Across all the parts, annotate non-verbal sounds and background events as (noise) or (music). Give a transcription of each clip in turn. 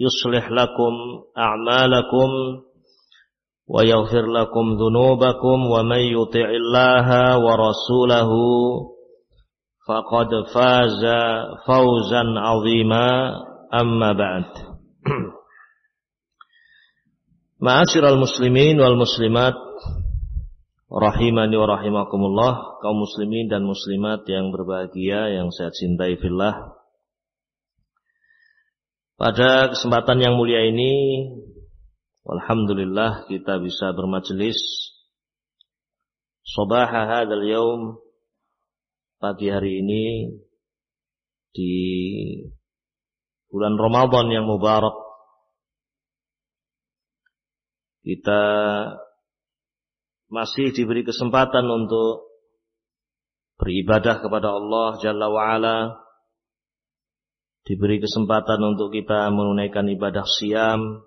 يصلح لكم أعمالكم ويغفر لكم ذنوبكم ومن يطع الله ورسوله فقد فاز فوزا عظيما أما بعد Ma'asyiral muslimin wal muslimat rahimani wa rahimakumullah kaum muslimin dan muslimat yang berbahagia yang saya cintai fillah pada kesempatan yang mulia ini, Alhamdulillah kita bisa bermajelis Sobaha hadal yaum Pagi hari ini Di bulan Ramadan yang mubarak. Kita masih diberi kesempatan untuk beribadah kepada Allah Jalla wa'ala diberi kesempatan untuk kita menunaikan ibadah siam,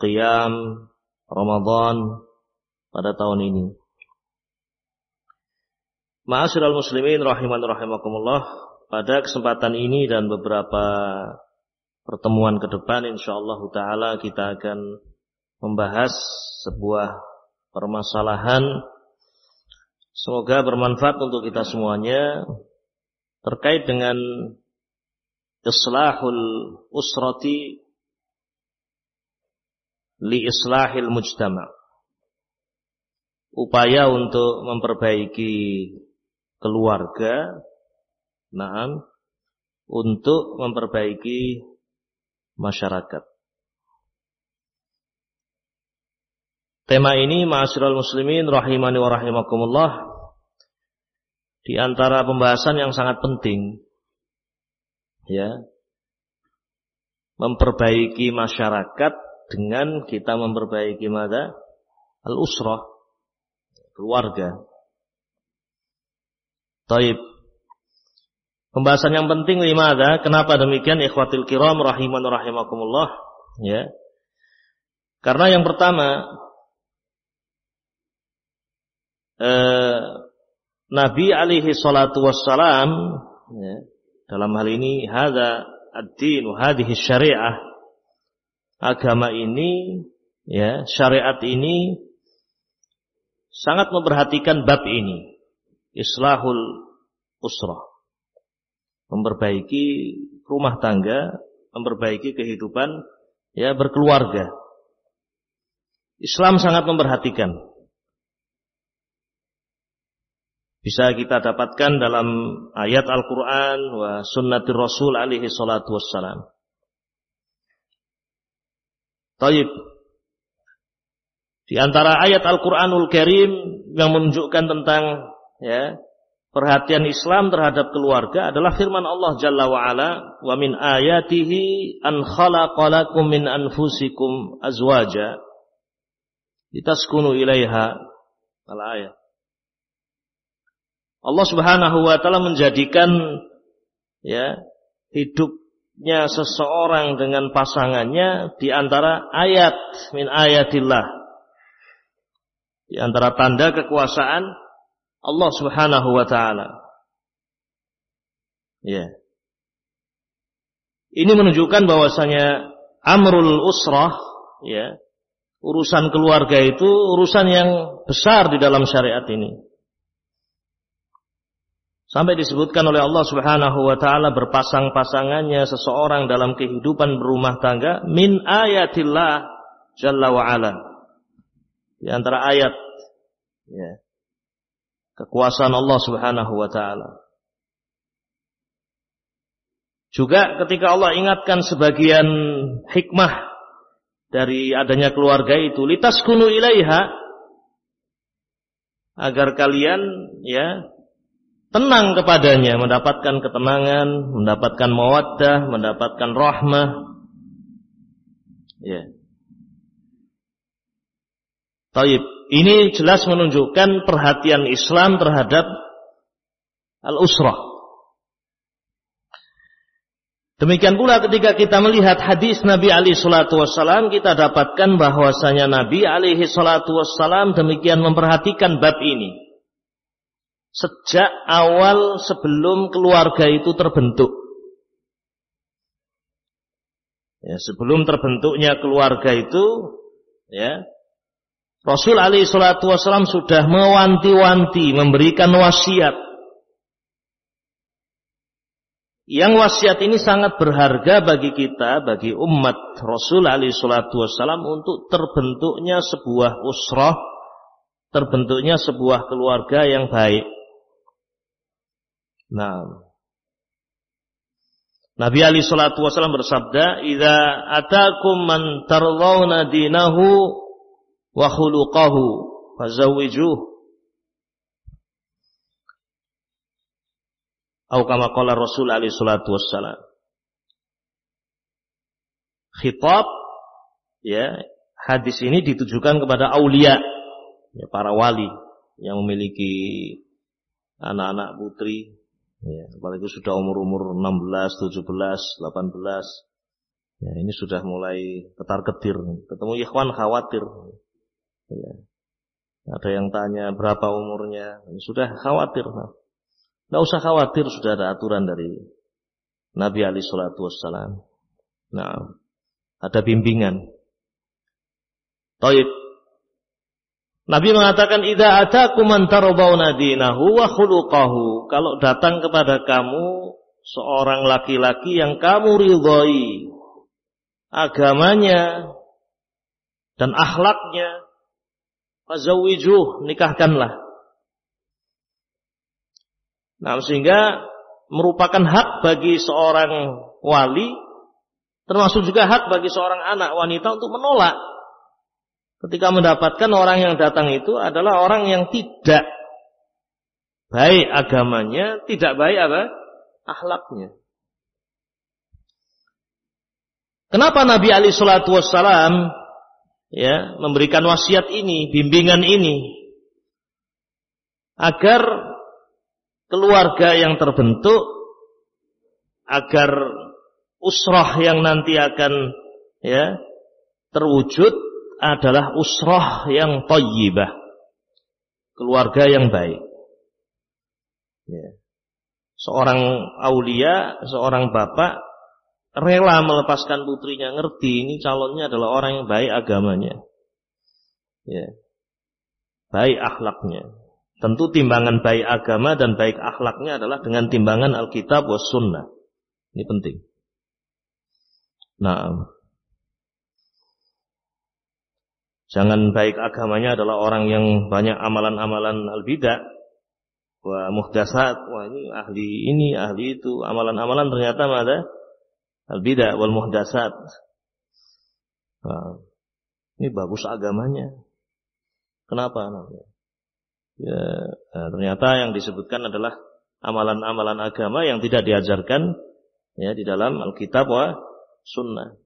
qiyam, Ramadan pada tahun ini. Ma'asyiral muslimin rahiman rahimakumullah, pada kesempatan ini dan beberapa pertemuan ke depan insyaallah taala kita akan membahas sebuah permasalahan semoga bermanfaat untuk kita semuanya terkait dengan islahul usrati li islahil mujtama. Upaya untuk memperbaiki keluarga, naam, untuk memperbaiki masyarakat. Tema ini ma'asyiral muslimin rahimani wa rahimakumullah di antara pembahasan yang sangat penting ya memperbaiki masyarakat dengan kita memperbaiki mata al-usrah keluarga. Taib. Pembahasan yang penting lima ada. Kenapa demikian ikhwatil kiram rahiman rahimakumullah ya. Karena yang pertama eh, Nabi alaihi salatu wassalam ya, dalam hal ini hadza ad-din hadhihi syariah. Agama ini ya syariat ini sangat memperhatikan bab ini. Islahul usrah memperbaiki rumah tangga memperbaiki kehidupan ya berkeluarga. Islam sangat memperhatikan bisa kita dapatkan dalam ayat Al-Quran wa sunnatir Rasul alaihi salatu wassalam. Taib. Di antara ayat Al-Quranul Karim yang menunjukkan tentang ya, perhatian Islam terhadap keluarga adalah firman Allah Jalla wa ala wa min ayatihi an khalaqalakum min anfusikum azwaja litaskunu ilaiha al ayat Allah Subhanahu wa taala menjadikan ya hidupnya seseorang dengan pasangannya di antara ayat min ayatillah Di antara tanda kekuasaan Allah Subhanahu wa taala. Ya. Ini menunjukkan bahwasanya amrul usrah ya, urusan keluarga itu urusan yang besar di dalam syariat ini. Sampai disebutkan oleh Allah Subhanahu wa taala berpasang-pasangannya seseorang dalam kehidupan berumah tangga min ayatillah jalla wa. Di antara ayat ya, kekuasaan Allah Subhanahu wa taala. Juga ketika Allah ingatkan sebagian hikmah dari adanya keluarga itu, litas kunu ilaiha agar kalian ya tenang kepadanya, mendapatkan ketenangan, mendapatkan mawaddah, mendapatkan rahmah. Ya. Taib. Ini jelas menunjukkan perhatian Islam terhadap al-usrah. Demikian pula ketika kita melihat hadis Nabi Ali Shallallahu Wasallam kita dapatkan bahwasanya Nabi alaihi wassalam demikian memperhatikan bab ini sejak awal sebelum keluarga itu terbentuk. Ya, sebelum terbentuknya keluarga itu, ya, Rasul Ali Shallallahu Wasallam sudah mewanti-wanti, memberikan wasiat. Yang wasiat ini sangat berharga bagi kita, bagi umat Rasul Ali Shallallahu Wasallam untuk terbentuknya sebuah usrah, terbentuknya sebuah keluarga yang baik. Nah, Nabi Ali Shallallahu Wasallam bersabda, "Ida atakum man tardawna dinahu wa khuluqahu, fazawwijuh." Atau kama qala Rasul Ali Shallallahu Wasallam. Khitab, ya, hadis ini ditujukan kepada aulia, ya, para wali yang memiliki anak-anak putri Ya, apalagi sudah umur-umur 16, 17, 18. Ya, ini sudah mulai ketar-ketir. Ketemu ikhwan khawatir. Ya. Ada yang tanya berapa umurnya. Sudah khawatir. Nah, usah khawatir, sudah ada aturan dari Nabi Ali Shallallahu Wasallam. Nah, ada bimbingan. Taib. Nabi mengatakan idza atakum man tardawna dinahu wa khuluquhu. Kalau datang kepada kamu seorang laki-laki yang kamu ridhoi agamanya dan akhlaknya, fazawwijuh, nikahkanlah. Nah, sehingga merupakan hak bagi seorang wali termasuk juga hak bagi seorang anak wanita untuk menolak ketika mendapatkan orang yang datang itu adalah orang yang tidak baik agamanya, tidak baik apa? akhlaknya. Kenapa Nabi Ali Shallallahu Wasallam ya memberikan wasiat ini, bimbingan ini, agar keluarga yang terbentuk, agar usrah yang nanti akan ya terwujud adalah usrah yang tayyibah. Keluarga yang baik. Ya. Seorang aulia, seorang bapak rela melepaskan putrinya ngerti ini calonnya adalah orang yang baik agamanya. Ya. Baik akhlaknya. Tentu timbangan baik agama dan baik akhlaknya adalah dengan timbangan Alkitab was sunnah. Ini penting. Nah, Jangan baik agamanya adalah orang yang banyak amalan-amalan al-bidah. Wah muhdasat, wah ini ahli ini, ahli itu. Amalan-amalan ternyata ada al-bidah wal muhdasat. Nah, ini bagus agamanya. Kenapa? Ya, nah, ternyata yang disebutkan adalah amalan-amalan agama yang tidak diajarkan ya di dalam Alkitab wa Sunnah.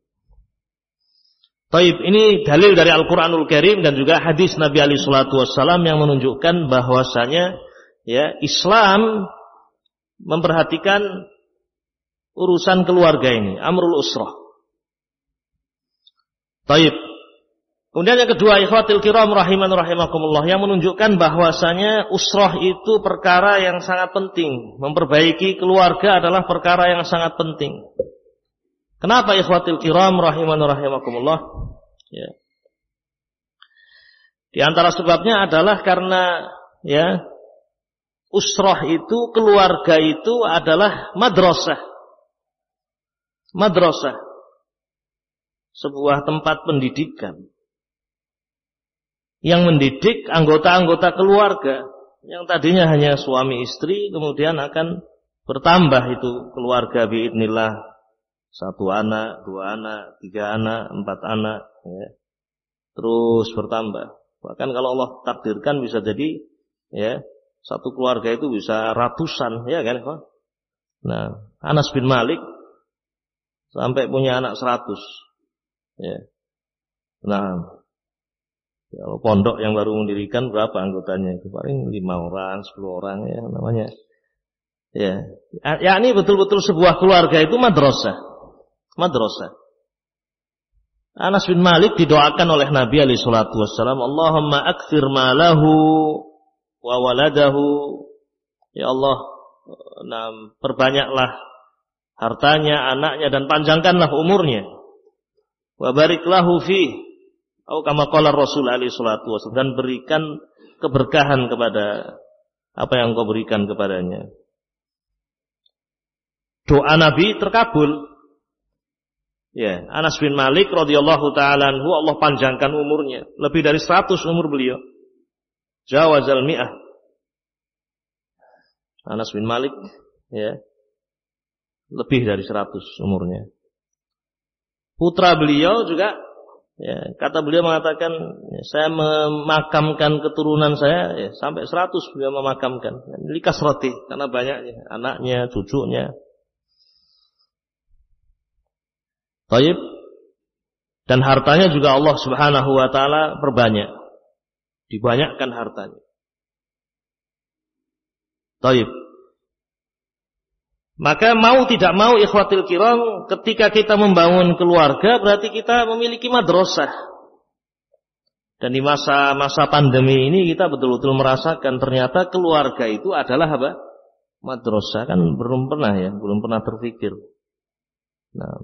Taib ini dalil dari Al-Quranul Karim dan juga hadis Nabi Ali Shallallahu Wasallam yang menunjukkan bahwasanya ya Islam memperhatikan urusan keluarga ini, amrul usrah. Taib. Kemudian yang kedua, ikhwatil kiram rahiman rahimakumullah yang menunjukkan bahwasanya usroh itu perkara yang sangat penting. Memperbaiki keluarga adalah perkara yang sangat penting. Kenapa ikhwatil kiram rahiman rahimakumullah? Ya. Di antara sebabnya adalah karena ya usroh itu keluarga itu adalah madrasah. Madrasah. Sebuah tempat pendidikan yang mendidik anggota-anggota keluarga yang tadinya hanya suami istri kemudian akan bertambah itu keluarga biidnillah satu anak, dua anak, tiga anak, empat anak ya. terus bertambah bahkan kalau Allah takdirkan bisa jadi ya satu keluarga itu bisa ratusan ya kan nah Anas bin Malik sampai punya anak seratus ya nah kalau pondok yang baru mendirikan berapa anggotanya? Itu paling lima orang, sepuluh orang ya namanya. Ya, ya ini betul-betul sebuah keluarga itu madrasah. Madrasah. Anas bin Malik didoakan oleh Nabi alaihi salatu wassalam, Allahumma akthir malahu wa waladahu. Ya Allah, nah, perbanyaklah hartanya, anaknya dan panjangkanlah umurnya. Wa barik lahu fi Atau kama qala Rasul alaihi salatu wasallam dan berikan keberkahan kepada apa yang kau berikan kepadanya. Doa Nabi terkabul. Ya, Anas bin Malik radhiyallahu taala anhu Allah panjangkan umurnya, lebih dari 100 umur beliau. Jawazal mi'ah. Anas bin Malik ya. Lebih dari 100 umurnya. Putra beliau juga Ya, kata beliau mengatakan, ya, saya memakamkan keturunan saya ya, sampai 100 beliau memakamkan. Likas roti karena banyaknya anaknya, cucunya. Taib dan hartanya juga Allah Subhanahu wa taala perbanyak. Dibanyakkan hartanya. Taib. Maka mau tidak mau ikhwatil kiram ketika kita membangun keluarga berarti kita memiliki madrasah. Dan di masa-masa pandemi ini kita betul-betul merasakan ternyata keluarga itu adalah apa? Madrasah kan belum pernah ya, belum pernah terpikir. Nah,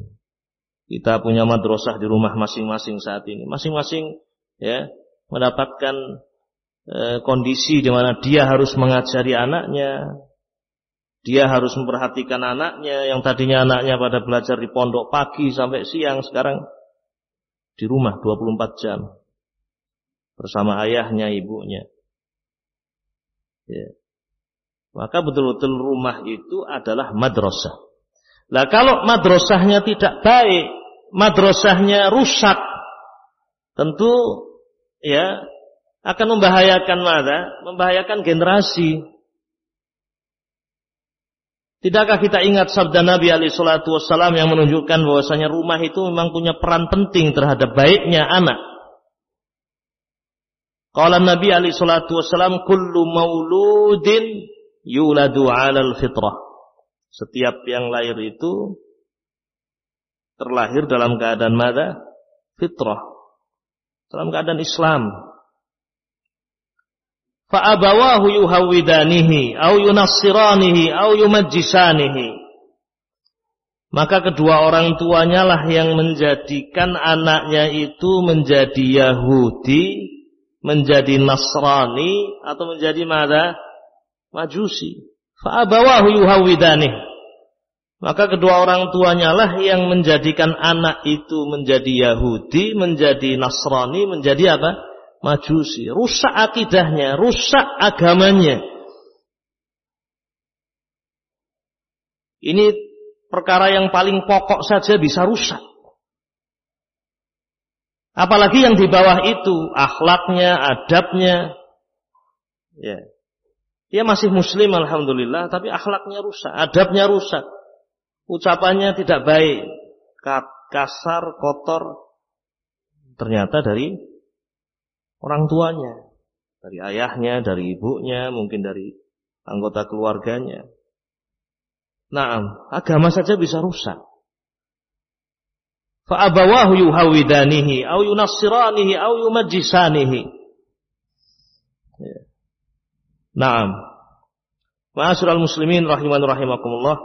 kita punya madrasah di rumah masing-masing saat ini. Masing-masing ya mendapatkan eh, kondisi di mana dia harus mengajari anaknya, dia harus memperhatikan anaknya yang tadinya anaknya pada belajar di pondok pagi sampai siang sekarang di rumah 24 jam bersama ayahnya, ibunya. Ya. Maka betul-betul rumah itu adalah madrasah. Nah kalau madrasahnya tidak baik, madrasahnya rusak, tentu ya akan membahayakan mana? Membahayakan generasi. Tidakkah kita ingat sabda Nabi alaihi salatu wassalam yang menunjukkan bahwasanya rumah itu memang punya peran penting terhadap baiknya anak. Qala Nabi alaihi salatu wassalam kullu mauludin yuladu 'alal fitrah. Setiap yang lahir itu terlahir dalam keadaan mada? Fitrah. Dalam keadaan Islam fa'abawahu yuhawidanihi au yunassiranihi au yumajjisanihi maka kedua orang tuanya lah yang menjadikan anaknya itu menjadi Yahudi, menjadi Nasrani atau menjadi mana? Majusi. Fa'abawahu yuhawidanihi Maka kedua orang tuanya lah yang menjadikan anak itu menjadi Yahudi, menjadi Nasrani, menjadi apa? majusi, rusak akidahnya, rusak agamanya. Ini perkara yang paling pokok saja bisa rusak. Apalagi yang di bawah itu, akhlaknya, adabnya. Ya. Dia masih muslim alhamdulillah, tapi akhlaknya rusak, adabnya rusak. Ucapannya tidak baik, kasar, kotor. Ternyata dari orang tuanya, dari ayahnya, dari ibunya, mungkin dari anggota keluarganya. Nah, agama saja bisa rusak. fa abawahu yuhawidanihi au yunassiranihi au yumajjisanihi. Ya. Naam. Ma'asyiral muslimin rahiman rahimakumullah.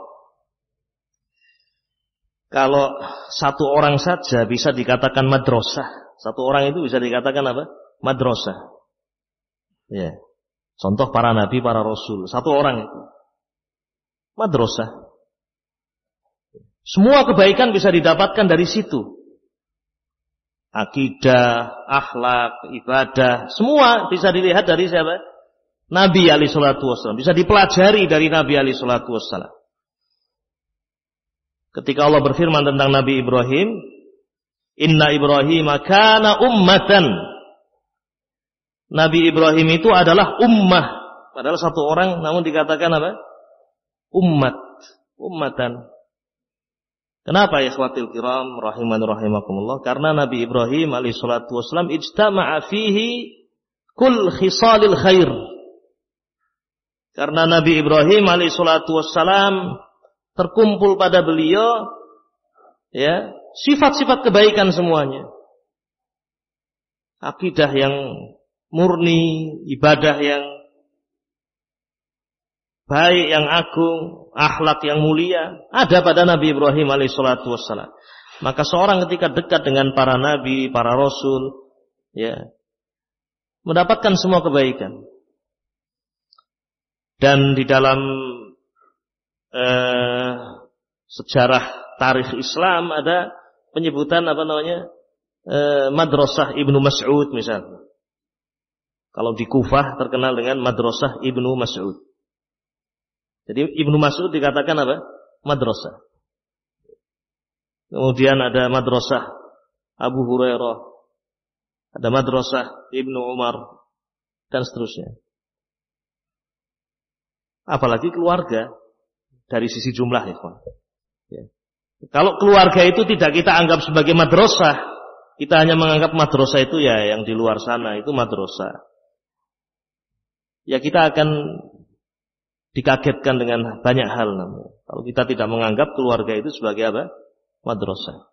Kalau satu orang saja bisa dikatakan madrasah. Satu orang itu bisa dikatakan apa? Madrasah. Ya. Contoh para nabi, para rasul. Satu orang itu. Madrasah. Semua kebaikan bisa didapatkan dari situ. Akidah, akhlak, ibadah, semua bisa dilihat dari siapa? Nabi Ali Shallallahu Wasallam. Bisa dipelajari dari Nabi Ali Shallallahu Wasallam. Ketika Allah berfirman tentang Nabi Ibrahim, Inna Ibrahim kana ummatan. Nabi Ibrahim itu adalah ummah. Padahal satu orang namun dikatakan apa? Ummat. Ummatan. Kenapa ya khwatil kiram rahiman rahimakumullah? Karena Nabi Ibrahim alaihi salatu wasallam ijtama'a fihi kul khisalil khair. Karena Nabi Ibrahim alaihi salatu wasallam terkumpul pada beliau ya, sifat-sifat kebaikan semuanya. Akidah yang murni, ibadah yang baik yang agung, akhlak yang mulia ada pada Nabi Ibrahim alaihissalatu wassalam. Maka seorang ketika dekat dengan para nabi, para rasul, ya, mendapatkan semua kebaikan. Dan di dalam eh, sejarah tarikh Islam ada penyebutan apa namanya eh, madrasah Ibnu Mas'ud misalnya. Kalau di Kufah terkenal dengan madrasah Ibnu Mas'ud. Jadi Ibnu Mas'ud dikatakan apa? Madrasah. Kemudian ada madrasah Abu Hurairah, ada madrasah Ibnu Umar dan seterusnya. Apalagi keluarga dari sisi jumlah ya. Kalau keluarga itu tidak kita anggap sebagai madrasah, kita hanya menganggap madrasah itu ya yang di luar sana itu madrasah. Ya kita akan dikagetkan dengan banyak hal namanya. Kalau kita tidak menganggap keluarga itu sebagai apa? Madrasah.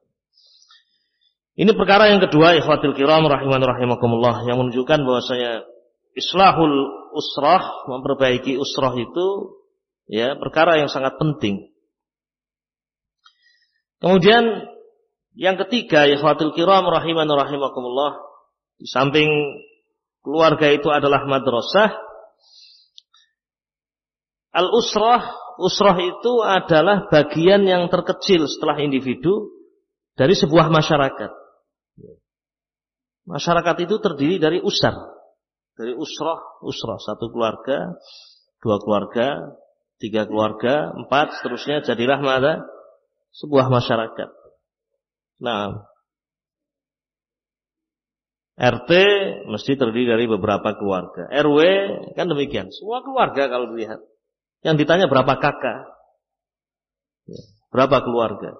Ini perkara yang kedua, ikhwatil kiram rahiman rahimakumullah yang menunjukkan bahwasanya islahul usrah, memperbaiki usrah itu ya perkara yang sangat penting. Kemudian yang ketiga, ikhwatil kiram rahiman rahimakumullah, di samping keluarga itu adalah madrasah, Al-usrah, usrah itu adalah bagian yang terkecil setelah individu dari sebuah masyarakat. Masyarakat itu terdiri dari usar. Dari usrah, usrah. Satu keluarga, dua keluarga, tiga keluarga, empat, seterusnya jadilah mana? Sebuah masyarakat. Nah, RT mesti terdiri dari beberapa keluarga. RW kan demikian. Semua keluarga kalau dilihat. Yang ditanya berapa kakak? Ya, berapa keluarga?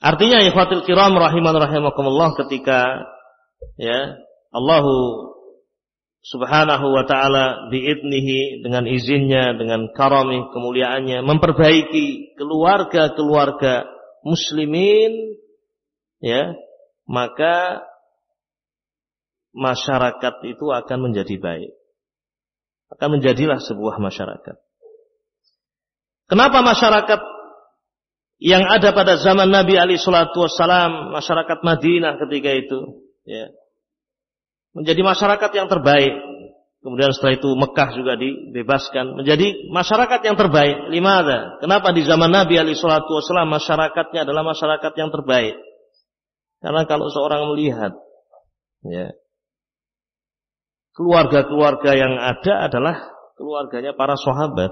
Artinya ikhwatul kiram rahiman rahimakumullah ketika ya Allahu subhanahu wa ta'ala biidnihi dengan izinnya, dengan karami kemuliaannya memperbaiki keluarga-keluarga muslimin ya maka masyarakat itu akan menjadi baik akan menjadilah sebuah masyarakat. Kenapa masyarakat yang ada pada zaman Nabi Ali Shallallahu Wasallam, masyarakat Madinah ketika itu, ya, menjadi masyarakat yang terbaik. Kemudian setelah itu Mekah juga dibebaskan menjadi masyarakat yang terbaik. Lima ada. Kenapa di zaman Nabi Ali Shallallahu Wasallam masyarakatnya adalah masyarakat yang terbaik? Karena kalau seorang melihat, ya, keluarga-keluarga yang ada adalah keluarganya para sahabat.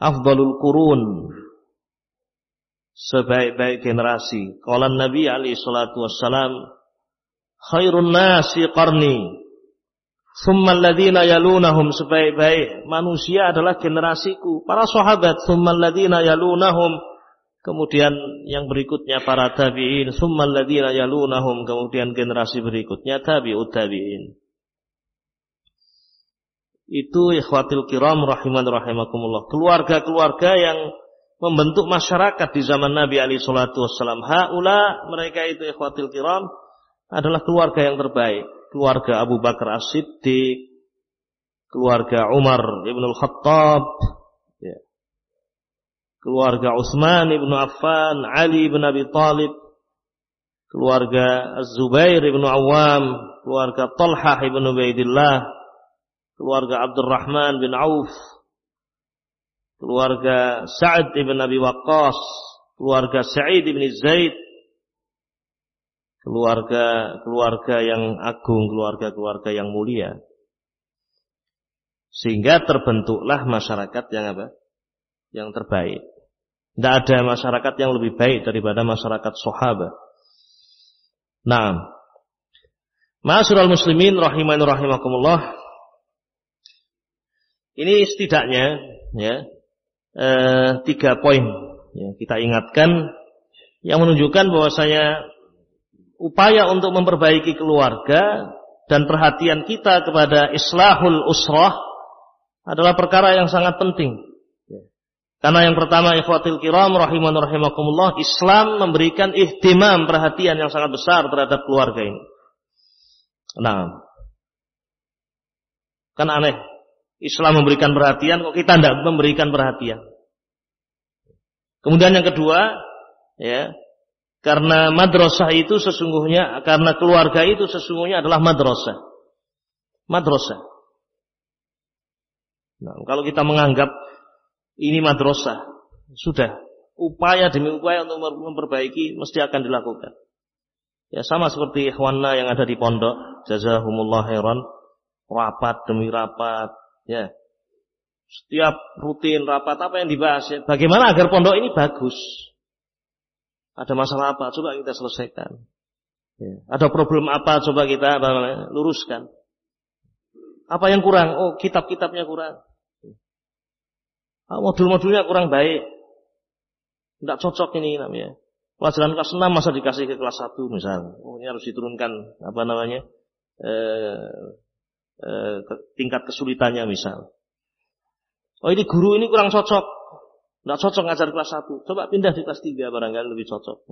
Afdalul qurun. Sebaik-baik generasi. Qala Nabi alaihi salatu khairun nasi qarni. Thumma alladhina yalunahum sebaik-baik manusia adalah generasiku, para sahabat. Thumma alladhina yalunahum Kemudian yang berikutnya para tabi'in, summal ladzina yalunahum, kemudian generasi berikutnya tabi'ut tabi'in. Itu ikhwatil kiram rahiman rahimakumullah. Keluarga-keluarga yang membentuk masyarakat di zaman Nabi Ali Shallallahu Wasallam. Haula mereka itu ikhwatil kiram adalah keluarga yang terbaik. Keluarga Abu Bakar As-Siddiq, keluarga Umar ibn al-Khattab, ya. keluarga Utsman ibn Affan, Ali ibn Abi Talib, keluarga Az-Zubair ibn Awam, keluarga Talhah ibn Ubaidillah, keluarga Abdurrahman bin Auf, keluarga Sa'ad ibn Abi Waqqas, keluarga Sa'id ibn Zaid, keluarga keluarga yang agung, keluarga-keluarga yang mulia. Sehingga terbentuklah masyarakat yang apa? Yang terbaik. Tidak ada masyarakat yang lebih baik daripada masyarakat sahabat. Nah, Ma'asyiral muslimin rahimani rahimakumullah. Ini setidaknya ya eh, tiga poin ya, kita ingatkan yang menunjukkan bahwasanya upaya untuk memperbaiki keluarga dan perhatian kita kepada islahul usrah adalah perkara yang sangat penting. Karena yang pertama ikhwatil kiram rahiman rahimakumullah Islam memberikan ihtimam perhatian yang sangat besar terhadap keluarga ini. Nah, kan aneh. Islam memberikan perhatian kok kita tidak memberikan perhatian. Kemudian yang kedua, ya, karena madrasah itu sesungguhnya, karena keluarga itu sesungguhnya adalah madrasah. Madrasah. Nah, kalau kita menganggap ini madrasah, sudah upaya demi upaya untuk memperbaiki mesti akan dilakukan. Ya sama seperti ikhwanna yang ada di pondok, jazahumullah khairan, rapat demi rapat, ya. Setiap rutin rapat apa yang dibahas ya, bagaimana agar pondok ini bagus? Ada masalah apa? Coba kita selesaikan. Ya. Ada problem apa? Coba kita luruskan. Apa yang kurang? Oh, kitab-kitabnya kurang. Ah, modul-modulnya kurang baik. Tidak cocok ini namanya. Pelajaran kelas 6 masa dikasih ke kelas 1 misalnya. Oh, ini harus diturunkan apa namanya? Eh, eh, tingkat kesulitannya misal. Oh ini guru ini kurang cocok. Tidak cocok ngajar kelas 1. Coba pindah di kelas 3 barangkali lebih cocok.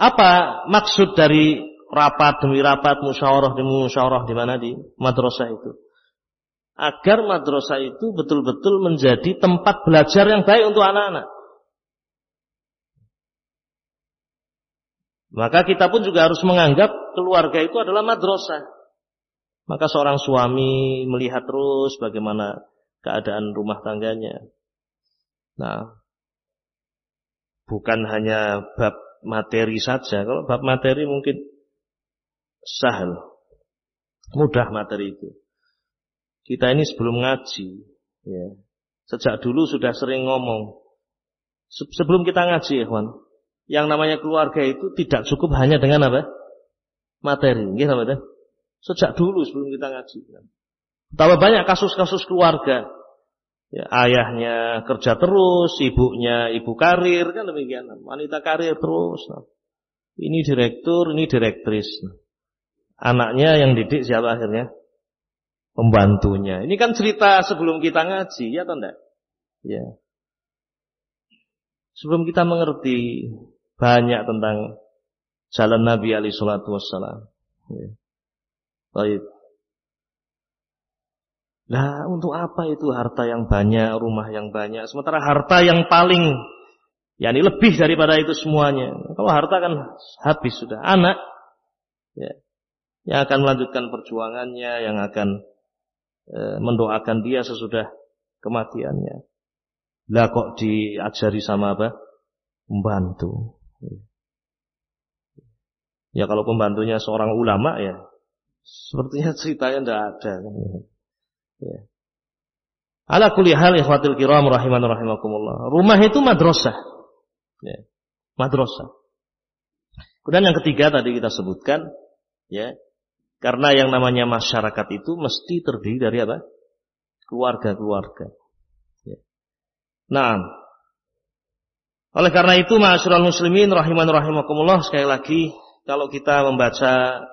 Apa maksud dari rapat demi rapat, musyawarah demi musyawarah di mana di madrasah itu? Agar madrasah itu betul-betul menjadi tempat belajar yang baik untuk anak-anak. Maka kita pun juga harus menganggap keluarga itu adalah madrasah. Maka seorang suami melihat terus bagaimana keadaan rumah tangganya. Nah, bukan hanya bab materi saja. Kalau bab materi mungkin sahal. Mudah materi itu. Kita ini sebelum ngaji, ya, sejak dulu sudah sering ngomong. Sebelum kita ngaji, Juan, yang namanya keluarga itu tidak cukup hanya dengan apa? Materi, gitu, Sejak dulu sebelum kita ngaji. Betapa banyak kasus-kasus keluarga Ya, ayahnya kerja terus, ibunya ibu karir kan demikian. Wanita karir terus. Nah. Ini direktur, ini direktris. Nah. Anaknya yang didik siapa akhirnya? Pembantunya. Ini kan cerita sebelum kita ngaji, ya atau enggak? Ya. Sebelum kita mengerti banyak tentang jalan Nabi Ali Shallallahu Wasallam. Ya. Baik. Nah, untuk apa itu harta yang banyak, rumah yang banyak? Sementara harta yang paling, yakni lebih daripada itu semuanya. Kalau harta kan habis sudah. Anak, ya, yang akan melanjutkan perjuangannya, yang akan e, mendoakan dia sesudah kematiannya. Lah kok diajari sama apa? Pembantu. Ya kalau pembantunya seorang ulama ya, sepertinya ceritanya tidak ada. Ya. Ala kulli hal ikhwatil kiram rahiman rahimakumullah. Rumah itu madrasah. Ya. Madrasah. Kemudian yang ketiga tadi kita sebutkan ya. Karena yang namanya masyarakat itu mesti terdiri dari apa? Keluarga-keluarga. Ya. Nah, oleh karena itu ma'asyiral muslimin rahiman rahimakumullah sekali lagi kalau kita membaca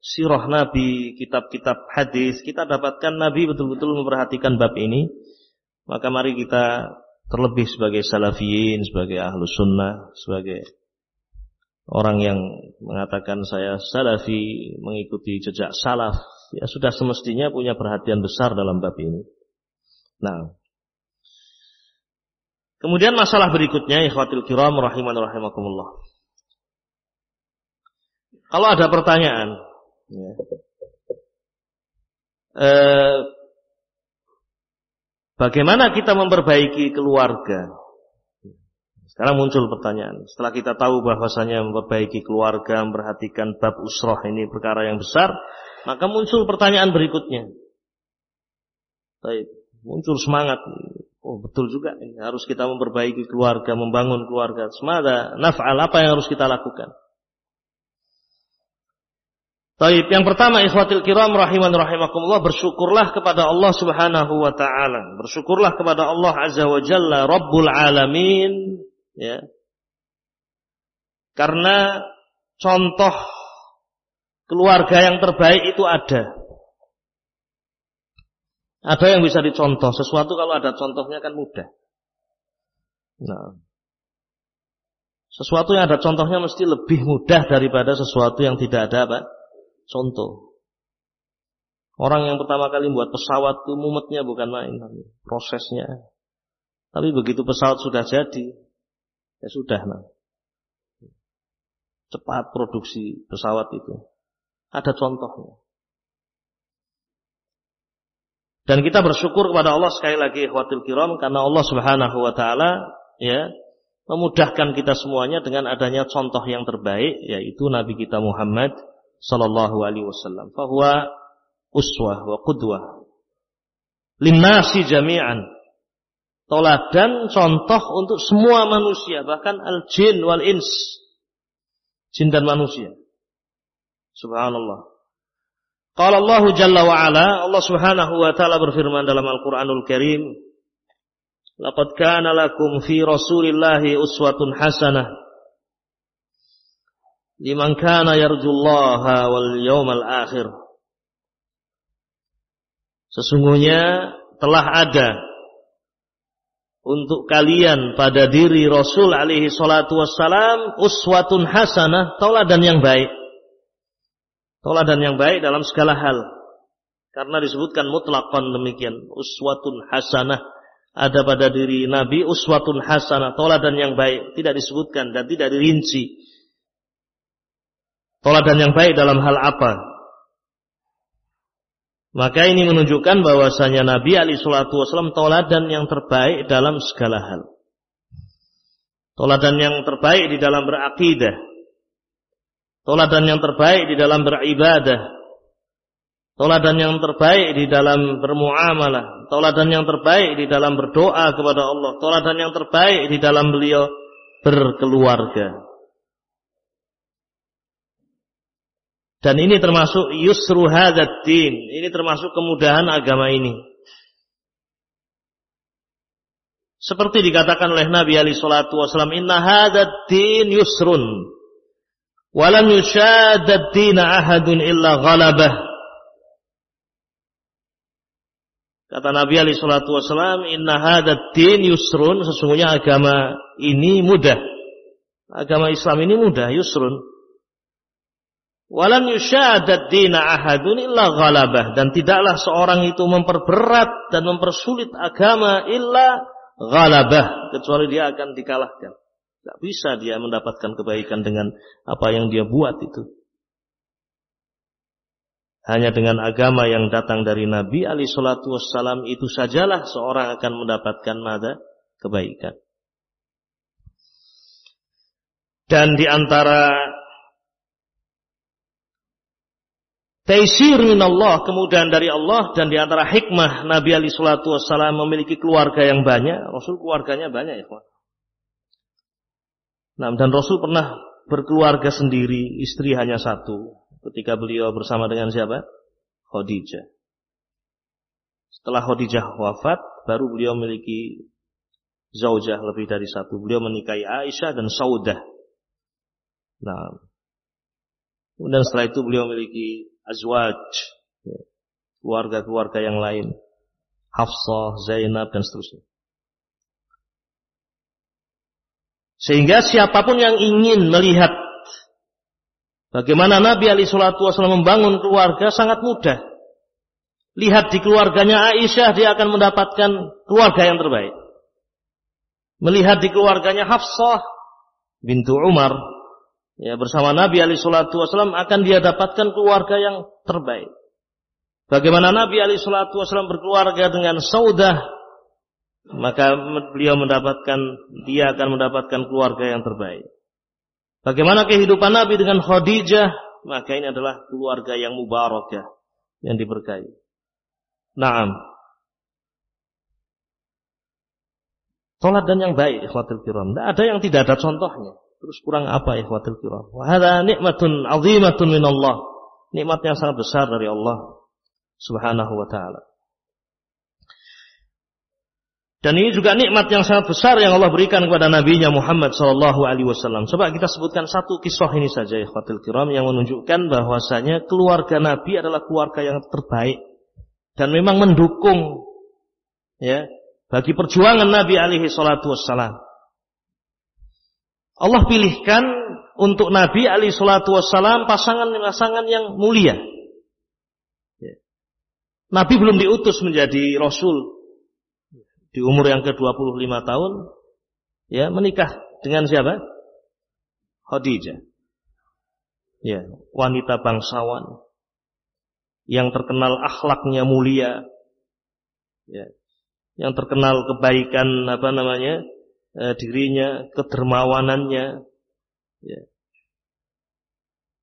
sirah Nabi, kitab-kitab hadis, kita dapatkan Nabi betul-betul memperhatikan bab ini. Maka mari kita terlebih sebagai salafiyin, sebagai ahlu sunnah, sebagai orang yang mengatakan saya salafi, mengikuti jejak salaf, ya sudah semestinya punya perhatian besar dalam bab ini. Nah, kemudian masalah berikutnya, ikhwatil kiram rahiman rahimakumullah. Kalau ada pertanyaan, ya, eh, Bagaimana kita memperbaiki keluarga? Sekarang muncul pertanyaan. Setelah kita tahu bahwasanya memperbaiki keluarga, memperhatikan bab usroh ini perkara yang besar, maka muncul pertanyaan berikutnya. Baik, muncul semangat. Oh betul juga ini harus kita memperbaiki keluarga, membangun keluarga. Semada naf'al apa yang harus kita lakukan? Taib yang pertama ikhwatil kiram rahiman rahimakumullah bersyukurlah kepada Allah Subhanahu wa taala. Bersyukurlah kepada Allah Azza wa Jalla Rabbul alamin ya. Karena contoh keluarga yang terbaik itu ada. Ada yang bisa dicontoh. Sesuatu kalau ada contohnya kan mudah. Nah. Sesuatu yang ada contohnya mesti lebih mudah daripada sesuatu yang tidak ada apa? Contoh. Orang yang pertama kali buat pesawat itu mumetnya bukan main. Prosesnya. Tapi begitu pesawat sudah jadi. Ya sudah. Nah. Cepat produksi pesawat itu. Ada contohnya. Dan kita bersyukur kepada Allah sekali lagi ikhwatil kiram karena Allah Subhanahu wa taala ya memudahkan kita semuanya dengan adanya contoh yang terbaik yaitu Nabi kita Muhammad sallallahu alaihi wasallam. Fahuwa uswah wa qudwah. Linnasi jami'an. Toladan contoh untuk semua manusia, bahkan al-jin wal ins. Jin dan manusia. Subhanallah. Qala Allah Jalla wa Ala, Allah Subhanahu wa taala berfirman dalam Al-Qur'anul Karim, "Laqad kana lakum fi Rasulillahi uswatun hasanah liman kana yarjullaha wal yawmal akhir. Sesungguhnya telah ada untuk kalian pada diri Rasul alaihi salatu wassalam uswatun hasanah, tauladan yang baik. Tauladan yang baik dalam segala hal. Karena disebutkan mutlakon demikian, uswatun hasanah ada pada diri Nabi uswatun hasanah, tauladan yang baik, tidak disebutkan dan tidak dirinci Toladan yang baik dalam hal apa? Maka ini menunjukkan bahwasanya Nabi Ali Shallallahu Wasallam toladan yang terbaik dalam segala hal. Toladan yang terbaik di dalam berakidah. Toladan yang terbaik di dalam beribadah. Toladan yang terbaik di dalam bermuamalah. Toladan yang terbaik di dalam berdoa kepada Allah. Toladan yang terbaik di dalam beliau berkeluarga. Dan ini termasuk yusru hadzal din. Ini termasuk kemudahan agama ini. Seperti dikatakan oleh Nabi Ali Shallallahu Wasallam, Inna hadzal din yusrun, walam yushadad din ahadun illa ghalabah. Kata Nabi Ali Shallallahu Wasallam, Inna hadzal din yusrun, sesungguhnya agama ini mudah. Agama Islam ini mudah, yusrun. Walan yusyadad dina ahadun illa ghalabah. Dan tidaklah seorang itu memperberat dan mempersulit agama illa ghalabah. Kecuali dia akan dikalahkan. Tidak bisa dia mendapatkan kebaikan dengan apa yang dia buat itu. Hanya dengan agama yang datang dari Nabi Ali Shallallahu Wasallam itu sajalah seorang akan mendapatkan nada kebaikan. Dan di antara Taisir Allah kemudahan dari Allah dan di antara hikmah Nabi Ali Shallallahu Wasallam memiliki keluarga yang banyak. Rasul keluarganya banyak ya, Nah, dan Rasul pernah berkeluarga sendiri, istri hanya satu. Ketika beliau bersama dengan siapa? Khadijah. Setelah Khadijah wafat, baru beliau memiliki zaujah lebih dari satu. Beliau menikahi Aisyah dan Saudah. Nah, kemudian setelah itu beliau memiliki azwaj, ya. keluarga-keluarga yang lain, Hafsah, Zainab dan seterusnya. Sehingga siapa pun yang ingin melihat bagaimana Nabi Ali Shallallahu Wasallam membangun keluarga sangat mudah. Lihat di keluarganya Aisyah, dia akan mendapatkan keluarga yang terbaik. Melihat di keluarganya Hafsah bintu Umar, ya bersama Nabi Ali Shallallahu Wasallam akan dia dapatkan keluarga yang terbaik. Bagaimana Nabi Ali Shallallahu Wasallam berkeluarga dengan Saudah maka beliau mendapatkan dia akan mendapatkan keluarga yang terbaik. Bagaimana kehidupan Nabi dengan Khadijah? Maka ini adalah keluarga yang mubarakah, yang diberkahi. Naam. Salat dan yang baik, ikhwatul kiram. Tidak ada yang tidak ada contohnya. Terus kurang apa, ikhwatul kiram? Wahada nikmatun azimatun min Allah. Nikmat yang sangat besar dari Allah subhanahu wa ta'ala. Dan ini juga nikmat yang sangat besar yang Allah berikan kepada Nabi Muhammad Sallallahu Alaihi Wasallam. Coba kita sebutkan satu kisah ini saja, Ikhwatul Kiram, yang menunjukkan bahwasanya keluarga Nabi adalah keluarga yang terbaik dan memang mendukung ya bagi perjuangan Nabi alaihi salatu wassalam. Allah pilihkan untuk Nabi alaihi wassalam pasangan-pasangan yang mulia. Ya. Nabi belum diutus menjadi rasul, di umur yang ke-25 tahun ya menikah dengan siapa? Khadijah. Ya, wanita bangsawan yang terkenal akhlaknya mulia. Ya. Yang terkenal kebaikan apa namanya? Eh, dirinya, kedermawanannya. Ya.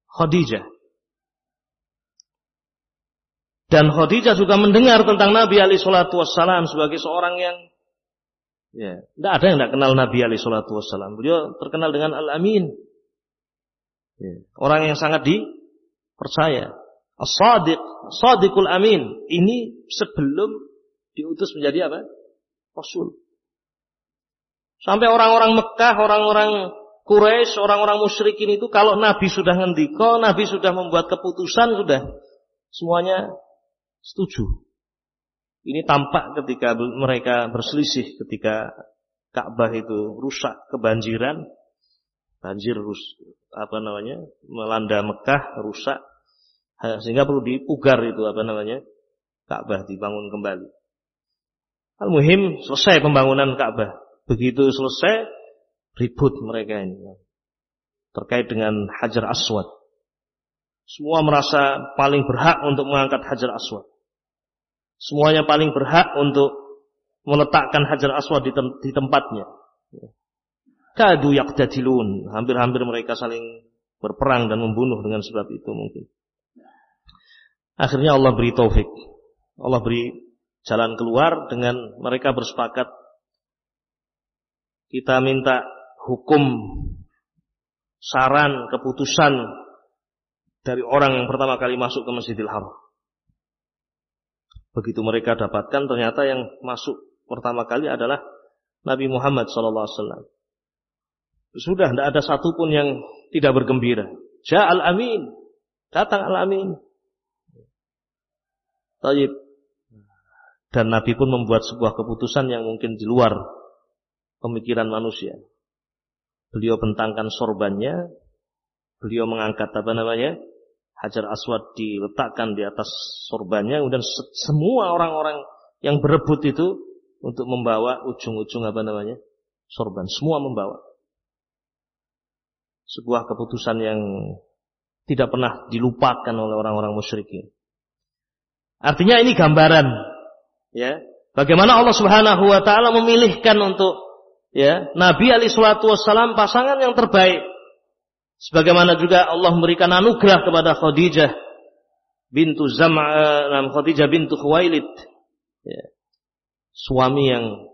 Khadijah. Dan Khadijah juga mendengar tentang Nabi Ali Shallallahu Wasallam sebagai seorang yang ya, tidak ada yang tidak kenal Nabi Ali Shallallahu Wasallam. Beliau terkenal dengan Al Amin, ya, orang yang sangat dipercaya. As-Sadiq, Sadiqul Amin. Ini sebelum diutus menjadi apa? Rasul. Sampai orang-orang Mekah, orang-orang Quraisy, orang-orang musyrikin itu kalau Nabi sudah ngendiko, Nabi sudah membuat keputusan, sudah semuanya setuju. Ini tampak ketika mereka berselisih ketika Ka'bah itu rusak kebanjiran, banjir rus apa namanya melanda Mekah rusak sehingga perlu dipugar itu apa namanya Ka'bah dibangun kembali. Al-muhim selesai pembangunan Ka'bah. Begitu selesai ribut mereka ini terkait dengan Hajar Aswad. Semua merasa paling berhak untuk mengangkat Hajar Aswad. Semuanya paling berhak untuk meletakkan Hajar Aswad di, tem di tempatnya. Kadu yaqtatilun. Hampir-hampir mereka saling berperang dan membunuh dengan sebab itu mungkin. Akhirnya Allah beri taufik. Allah beri jalan keluar dengan mereka bersepakat. Kita minta hukum, saran, keputusan dari orang yang pertama kali masuk ke Masjidil Haram. Begitu mereka dapatkan ternyata yang masuk pertama kali adalah Nabi Muhammad SAW. Sudah tidak ada satupun yang tidak bergembira. Ja'al amin. Datang al-amin. Taib. Dan Nabi pun membuat sebuah keputusan yang mungkin di luar pemikiran manusia. Beliau bentangkan sorbannya. Beliau mengangkat apa namanya? Hajar Aswad diletakkan di atas sorbannya, kemudian semua orang-orang yang berebut itu untuk membawa ujung-ujung apa namanya sorban, semua membawa. Sebuah keputusan yang tidak pernah dilupakan oleh orang-orang musyrikin. Artinya ini gambaran, ya, bagaimana Allah Subhanahu Wa Taala memilihkan untuk ya Nabi Ali Shallallahu Wasallam pasangan yang terbaik Sebagaimana juga Allah memberikan anugerah kepada Khadijah bintu Zam'a, Khadijah bintu Khuwailid. Ya. Suami yang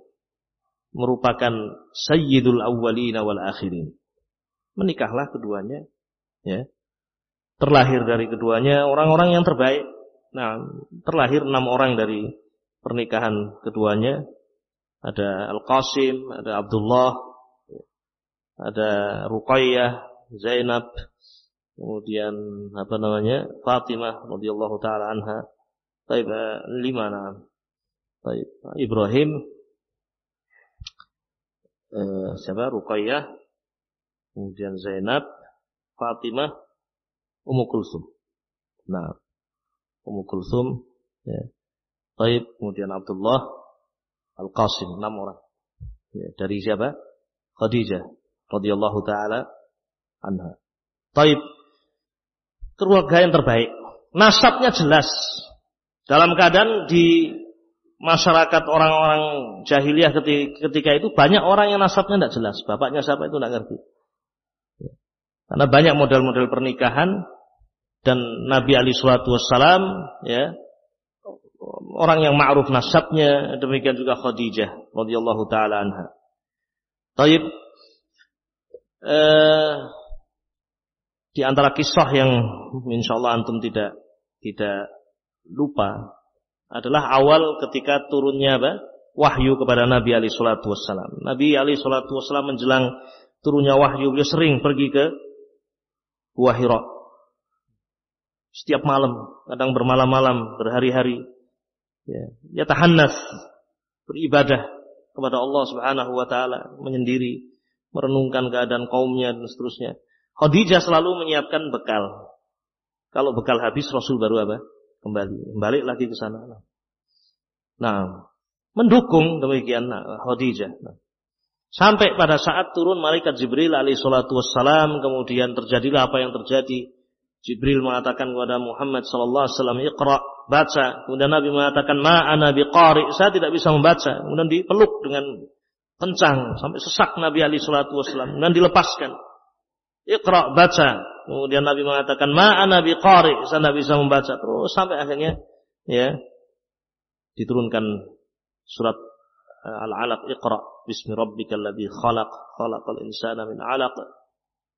merupakan sayyidul awwalin wal akhirin. Menikahlah keduanya, ya. Terlahir dari keduanya orang-orang yang terbaik. Nah, terlahir enam orang dari pernikahan keduanya. Ada Al-Qasim, ada Abdullah, ada Ruqayyah, Zainab, kemudian apa namanya Fatimah radhiyallahu taala anha. Baik eh, lima nama. Baik Ibrahim eh, siapa Ruqayyah kemudian Zainab, Fatimah, Ummu Kulsum. Nah, Ummu Kulsum, ya. Taib, kemudian Abdullah, Al-Qasim, enam orang. Ya, dari siapa? Khadijah radhiyallahu taala anha. Taib. Keluarga yang terbaik. Nasabnya jelas. Dalam keadaan di masyarakat orang-orang jahiliyah ketika itu banyak orang yang nasabnya tidak jelas. Bapaknya siapa itu tidak ngerti. Karena banyak model-model pernikahan dan Nabi Ali Shallallahu Wasallam ya orang yang ma'ruf nasabnya demikian juga Khadijah radhiyallahu taala anha. Taib eh, di antara kisah yang insyaallah antum tidak tidak lupa adalah awal ketika turunnya apa? wahyu kepada Nabi Ali Shallallahu Wasallam. Nabi Ali Shallallahu Wasallam menjelang turunnya wahyu beliau sering pergi ke Gua. Setiap malam, kadang bermalam-malam, berhari-hari. Ya, ya tahannas, beribadah kepada Allah Subhanahu wa taala, menyendiri, merenungkan keadaan kaumnya dan seterusnya. Khadijah selalu menyiapkan bekal. Kalau bekal habis Rasul baru apa? kembali, balik lagi ke sana. Nah, mendukung demikian nah, Khadijah. Nah. Sampai pada saat turun malaikat Jibril alaihi salatu wassalam, kemudian terjadilah apa yang terjadi. Jibril mengatakan kepada Muhammad sallallahu alaihi wasallam, "Iqra, baca." Kemudian Nabi mengatakan, "Ma ana biqari." Saya tidak bisa membaca. Kemudian dipeluk dengan kencang sampai sesak Nabi alaihi salatu wassalam dan dilepaskan. Iqra, baca. Kemudian Nabi mengatakan, "Ma ana biqari." Saya tidak bisa membaca. Terus sampai akhirnya ya diturunkan surat eh, Al-Alaq Iqra bismi rabbikal ladzi khalaq khalaqal insana min 'alaq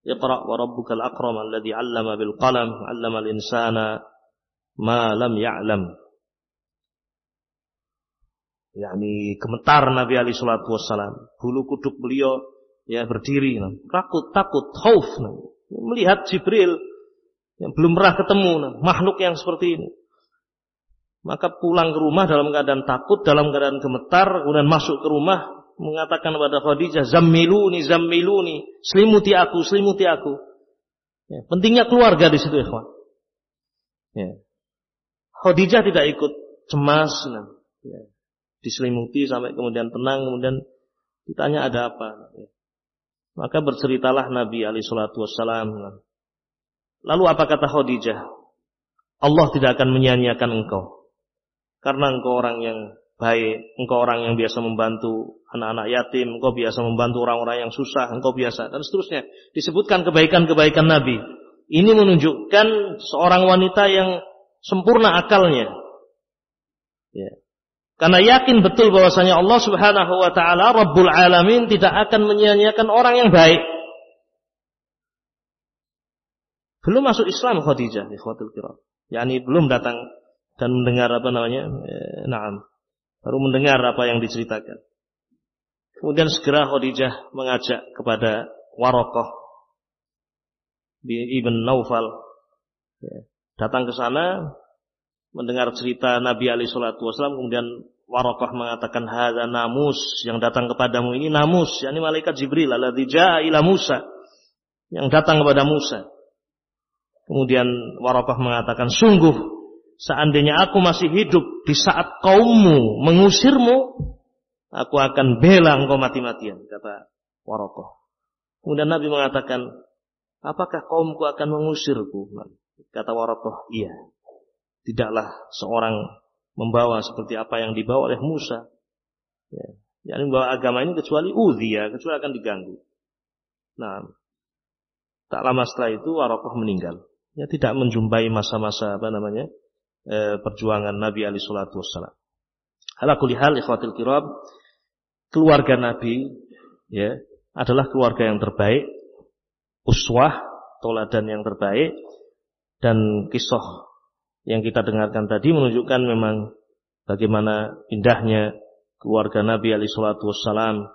Iqra wa rabbukal akram alladzi 'allama bil qalam 'allamal insana ma lam ya'lam. Yakni gemetar Nabi Ali Shallallahu Wasallam bulu kuduk beliau ya berdiri takut takut khauf melihat Jibril yang belum pernah ketemu makhluk yang seperti ini. Maka pulang ke rumah dalam keadaan takut, dalam keadaan gemetar, kemudian masuk ke rumah, mengatakan kepada Khadijah, Zammiluni, Zammiluni, selimuti aku, selimuti aku. Ya, pentingnya keluarga di situ, ikhwan. Ya. Khadijah tidak ikut cemas, nah, ya. diselimuti sampai kemudian tenang, kemudian ditanya ada apa. Ya. Maka berceritalah Nabi Ali Shallallahu Wasallam. Lalu apa kata Khadijah? Allah tidak akan menyanyiakan engkau. Karena engkau orang yang baik, engkau orang yang biasa membantu anak-anak yatim, engkau biasa membantu orang-orang yang susah, engkau biasa dan seterusnya. Disebutkan kebaikan-kebaikan Nabi. Ini menunjukkan seorang wanita yang sempurna akalnya. Ya. Karena yakin betul bahwasanya Allah Subhanahu wa taala Rabbul Alamin tidak akan menyia-nyiakan orang yang baik. Belum masuk Islam Khadijah, ikhwatul kiram. Yani belum datang dan mendengar apa namanya, eh, naam, baru mendengar apa yang diceritakan. Kemudian segera Khadijah mengajak kepada Warokoh di Ibn Naufal ya, datang ke sana mendengar cerita Nabi Ali Shallallahu Wasallam kemudian Warokoh mengatakan hada namus yang datang kepadamu ini namus yakni malaikat Jibril alladzi ila Musa yang datang kepada Musa kemudian Warokoh mengatakan sungguh seandainya aku masih hidup di saat kaummu mengusirmu, aku akan bela engkau mati-matian, kata Warokoh. Kemudian Nabi mengatakan, apakah kaumku akan mengusirku? Kata Warokoh, iya. Tidaklah seorang membawa seperti apa yang dibawa oleh Musa. Ya. Yang membawa agama ini kecuali udhiya, kecuali akan diganggu. Nah, tak lama setelah itu Warokoh meninggal. Ya tidak menjumpai masa-masa apa namanya eh, perjuangan Nabi Ali Shallallahu Wasallam. Ala kulihal ikhwatil kiram, keluarga Nabi ya adalah keluarga yang terbaik, uswah, toladan yang terbaik, dan kisah yang kita dengarkan tadi menunjukkan memang bagaimana indahnya keluarga Nabi Ali Shallallahu Wasallam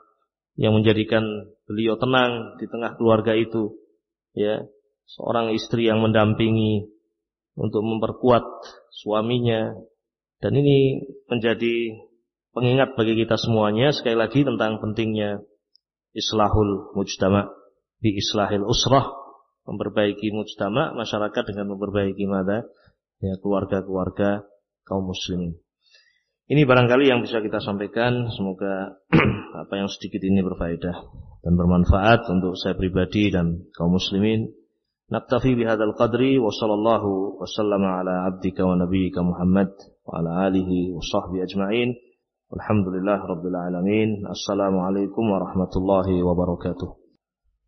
yang menjadikan beliau tenang di tengah keluarga itu, ya. Seorang istri yang mendampingi untuk memperkuat suaminya. Dan ini menjadi pengingat bagi kita semuanya sekali lagi tentang pentingnya islahul mujtama di islahil usrah, memperbaiki mujtama, masyarakat dengan memperbaiki mada, ya keluarga-keluarga kaum muslimin. Ini barangkali yang bisa kita sampaikan. Semoga (clears throat) apa yang sedikit ini berfaedah dan bermanfaat untuk saya pribadi dan kaum muslimin. Naktafi bihadzal qadri wa sallallahu wa sallama ala abdika wa nabiyyika Muhammad wa ala alihi wa sahbihi ajma'in. Alhamdulillah rabbil alamin. Assalamualaikum warahmatullahi wabarakatuh.